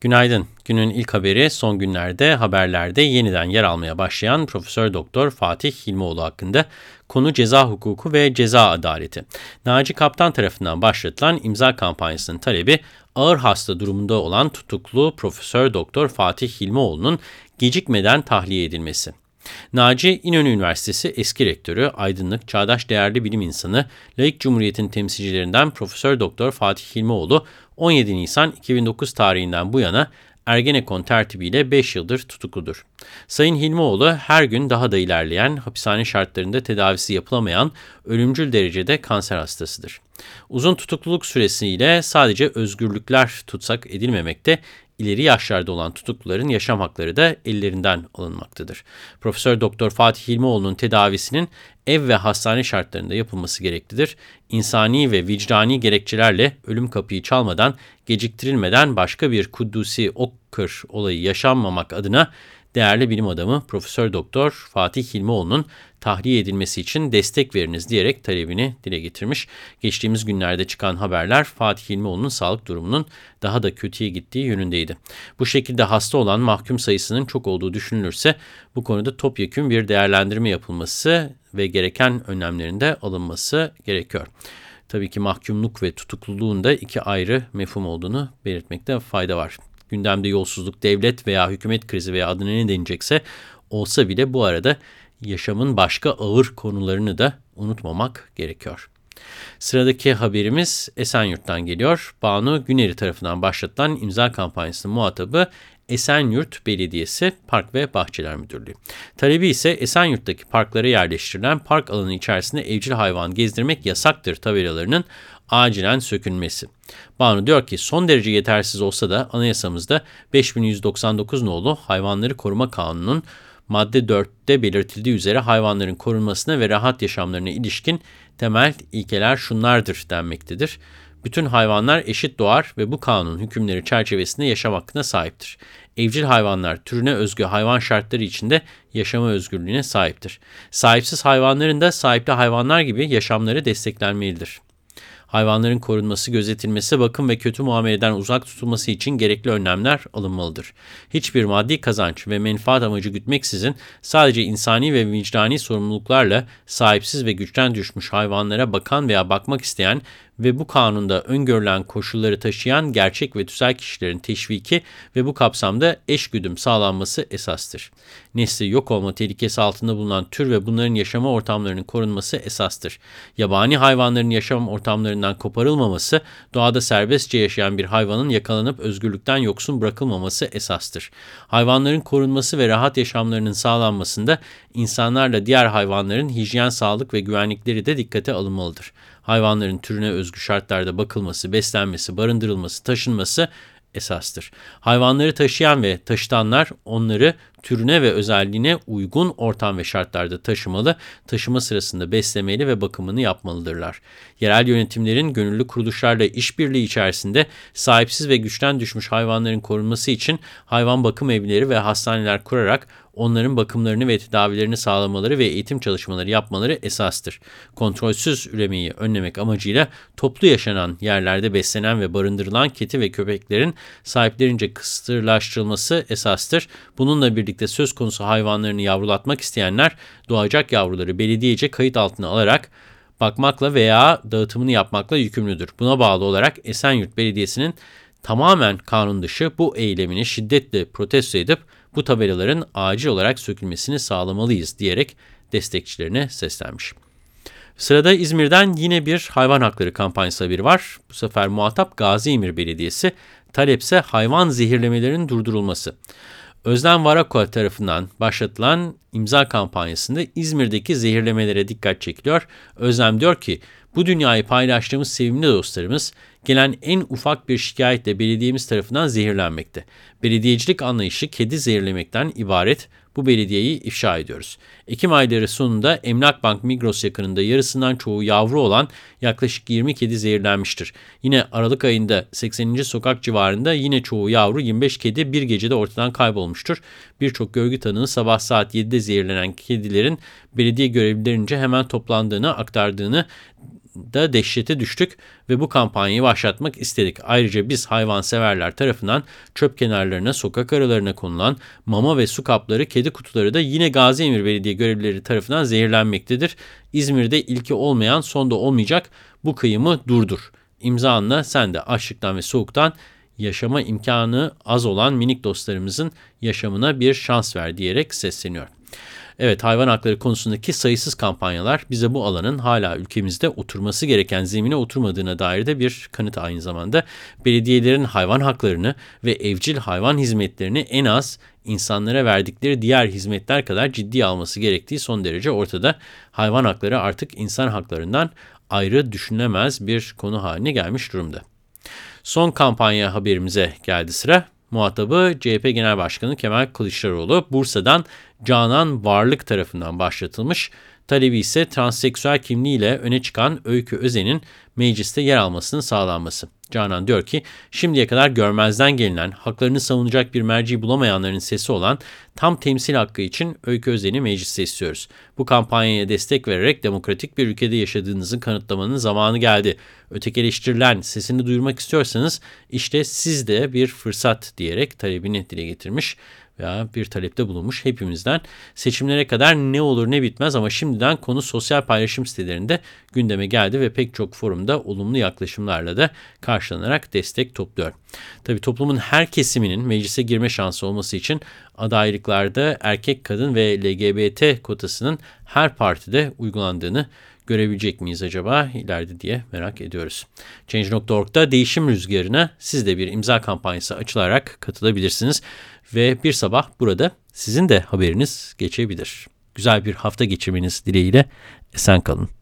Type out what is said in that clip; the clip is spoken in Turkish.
Günaydın. Günün ilk haberi son günlerde haberlerde yeniden yer almaya başlayan Profesör Doktor Fatih Hilmioğlu hakkında konu ceza hukuku ve ceza adaleti. Naci Kaptan tarafından başlatılan imza kampanyasının talebi ağır hasta durumunda olan tutuklu Profesör Doktor Fatih Hilmioğlu'nun gecikmeden tahliye edilmesi. Naci İnönü Üniversitesi eski rektörü, aydınlık, çağdaş değerli bilim insanı, laik cumhuriyetin temsilcilerinden Profesör Doktor Fatih Hilmioğlu 17 Nisan 2009 tarihinden bu yana Ergenekon tertibiyle 5 yıldır tutukludur. Sayın Hilmioğlu her gün daha da ilerleyen, hapishane şartlarında tedavisi yapılamayan, ölümcül derecede kanser hastasıdır. Uzun tutukluluk süresiyle sadece özgürlükler tutsak edilmemekte, ileri yaşlarda olan tutukluların yaşam hakları da ellerinden alınmaktadır. Profesör Doktor Fatih Hilmioğlu'nun tedavisinin ev ve hastane şartlarında yapılması gereklidir. İnsani ve vicdani gerekçelerle ölüm kapıyı çalmadan, geciktirilmeden başka bir Kuddusi Okkır olayı yaşanmamak adına değerli bilim adamı Profesör Doktor Fatih Hilmioğlu'nun tahliye edilmesi için destek veriniz diyerek talebini dile getirmiş. Geçtiğimiz günlerde çıkan haberler Fatih Hilmioğlu'nun sağlık durumunun daha da kötüye gittiği yönündeydi. Bu şekilde hasta olan mahkum sayısının çok olduğu düşünülürse bu konuda topyekun bir değerlendirme yapılması ve gereken önlemlerin de alınması gerekiyor. Tabii ki mahkumluk ve tutukluluğun da iki ayrı mefhum olduğunu belirtmekte fayda var gündemde yolsuzluk, devlet veya hükümet krizi veya adına ne denecekse olsa bile bu arada yaşamın başka ağır konularını da unutmamak gerekiyor. Sıradaki haberimiz Esenyurt'tan geliyor. Banu Güneri tarafından başlatılan imza kampanyasının muhatabı Esenyurt Belediyesi Park ve Bahçeler Müdürlüğü. Talebi ise Esenyurt'taki parklara yerleştirilen park alanı içerisinde evcil hayvan gezdirmek yasaktır tabelalarının acilen sökülmesi. Banu diyor ki son derece yetersiz olsa da anayasamızda 5199 nolu Hayvanları Koruma Kanunu'nun madde 4'te belirtildiği üzere hayvanların korunmasına ve rahat yaşamlarına ilişkin temel ilkeler şunlardır denmektedir. Bütün hayvanlar eşit doğar ve bu kanun hükümleri çerçevesinde yaşam hakkına sahiptir. Evcil hayvanlar türüne özgü hayvan şartları içinde yaşama özgürlüğüne sahiptir. Sahipsiz hayvanların da sahipli hayvanlar gibi yaşamları desteklenmelidir. Hayvanların korunması, gözetilmesi, bakım ve kötü muameleden uzak tutulması için gerekli önlemler alınmalıdır. Hiçbir maddi kazanç ve menfaat amacı gütmeksizin sadece insani ve vicdani sorumluluklarla sahipsiz ve güçten düşmüş hayvanlara bakan veya bakmak isteyen ve bu kanunda öngörülen koşulları taşıyan gerçek ve tüzel kişilerin teşviki ve bu kapsamda eşgüdüm sağlanması esastır. Nesli yok olma tehlikesi altında bulunan tür ve bunların yaşama ortamlarının korunması esastır. Yabani hayvanların yaşam ortamlarından koparılmaması, doğada serbestçe yaşayan bir hayvanın yakalanıp özgürlükten yoksun bırakılmaması esastır. Hayvanların korunması ve rahat yaşamlarının sağlanmasında insanlarla diğer hayvanların hijyen, sağlık ve güvenlikleri de dikkate alınmalıdır hayvanların türüne özgü şartlarda bakılması, beslenmesi, barındırılması, taşınması esastır. Hayvanları taşıyan ve taşıtanlar onları türüne ve özelliğine uygun ortam ve şartlarda taşımalı, taşıma sırasında beslemeli ve bakımını yapmalıdırlar. Yerel yönetimlerin gönüllü kuruluşlarla işbirliği içerisinde sahipsiz ve güçten düşmüş hayvanların korunması için hayvan bakım evleri ve hastaneler kurarak onların bakımlarını ve tedavilerini sağlamaları ve eğitim çalışmaları yapmaları esastır. Kontrolsüz üremeyi önlemek amacıyla toplu yaşanan yerlerde beslenen ve barındırılan kedi ve köpeklerin sahiplerince kısıtlaştırılması esastır. Bununla birlikte söz konusu hayvanlarını yavrulatmak isteyenler doğacak yavruları belediyece kayıt altına alarak bakmakla veya dağıtımını yapmakla yükümlüdür. Buna bağlı olarak Esenyurt Belediyesi'nin tamamen kanun dışı bu eylemini şiddetle protesto edip bu tabelaların acil olarak sökülmesini sağlamalıyız diyerek destekçilerine seslenmiş. Sırada İzmir'den yine bir hayvan hakları kampanyası haberi var. Bu sefer muhatap Gazi Emir Belediyesi, talepse hayvan zehirlemelerinin durdurulması. Özlem Varako tarafından başlatılan imza kampanyasında İzmir'deki zehirlemelere dikkat çekiliyor. Özlem diyor ki bu dünyayı paylaştığımız sevimli dostlarımız gelen en ufak bir şikayetle belediyemiz tarafından zehirlenmekte. Belediyecilik anlayışı kedi zehirlemekten ibaret bu belediyeyi ifşa ediyoruz. Ekim ayları sonunda Emlak Bank Migros yakınında yarısından çoğu yavru olan yaklaşık 20 kedi zehirlenmiştir. Yine Aralık ayında 80. sokak civarında yine çoğu yavru 25 kedi bir gecede ortadan kaybolmuştur. Birçok görgü tanığı sabah saat 7'de zehirlenen kedilerin belediye görevlilerince hemen toplandığını aktardığını da dehşete düştük ve bu kampanyayı başlatmak istedik. Ayrıca biz hayvanseverler tarafından çöp kenarlarına, sokak aralarına konulan mama ve su kapları, kedi kutuları da yine Gazi Emir Belediye görevlileri tarafından zehirlenmektedir. İzmir'de ilki olmayan sonda olmayacak bu kıyımı durdur. İmzanla sen de açlıktan ve soğuktan yaşama imkanı az olan minik dostlarımızın yaşamına bir şans ver diyerek sesleniyor. Evet hayvan hakları konusundaki sayısız kampanyalar bize bu alanın hala ülkemizde oturması gereken zemine oturmadığına dair de bir kanıt aynı zamanda. Belediyelerin hayvan haklarını ve evcil hayvan hizmetlerini en az insanlara verdikleri diğer hizmetler kadar ciddi alması gerektiği son derece ortada. Hayvan hakları artık insan haklarından ayrı düşünülemez bir konu haline gelmiş durumda. Son kampanya haberimize geldi sıra. Muhatabı CHP Genel Başkanı Kemal Kılıçdaroğlu Bursa'dan Canan Varlık tarafından başlatılmış. Talebi ise transseksüel kimliğiyle öne çıkan Öykü Özen'in mecliste yer almasının sağlanması. Canan diyor ki şimdiye kadar görmezden gelinen, haklarını savunacak bir merci bulamayanların sesi olan tam temsil hakkı için Öykü Özen'i mecliste istiyoruz. Bu kampanyaya destek vererek demokratik bir ülkede yaşadığınızı kanıtlamanın zamanı geldi. Ötekileştirilen sesini duyurmak istiyorsanız işte sizde bir fırsat diyerek talebini dile getirmiş veya bir talepte bulunmuş hepimizden. Seçimlere kadar ne olur ne bitmez ama şimdiden konu sosyal paylaşım sitelerinde gündeme geldi ve pek çok forumda olumlu yaklaşımlarla da karşılanarak destek topluyor. Tabii toplumun her kesiminin meclise girme şansı olması için adaylıklarda erkek, kadın ve LGBT kotasının her partide uygulandığını görebilecek miyiz acaba ileride diye merak ediyoruz. Change.org'da değişim rüzgarına siz de bir imza kampanyası açılarak katılabilirsiniz ve bir sabah burada sizin de haberiniz geçebilir. Güzel bir hafta geçirmeniz dileğiyle esen kalın.